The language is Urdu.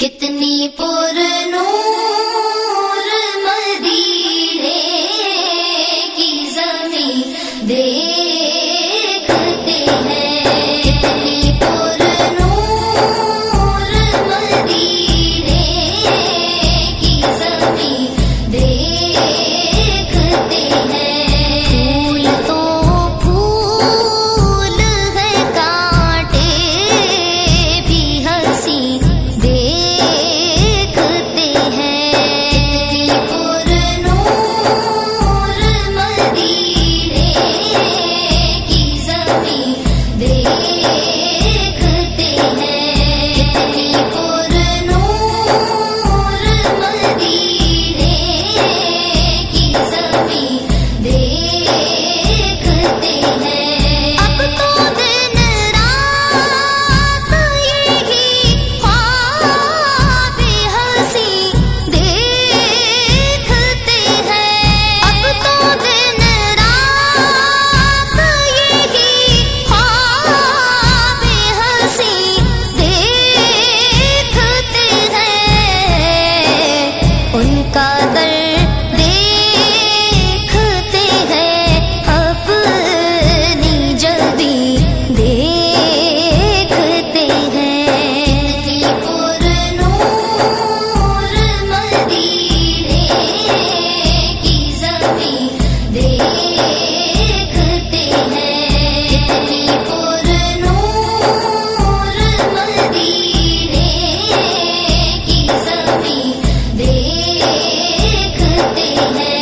کتنی پورنو دیکھتے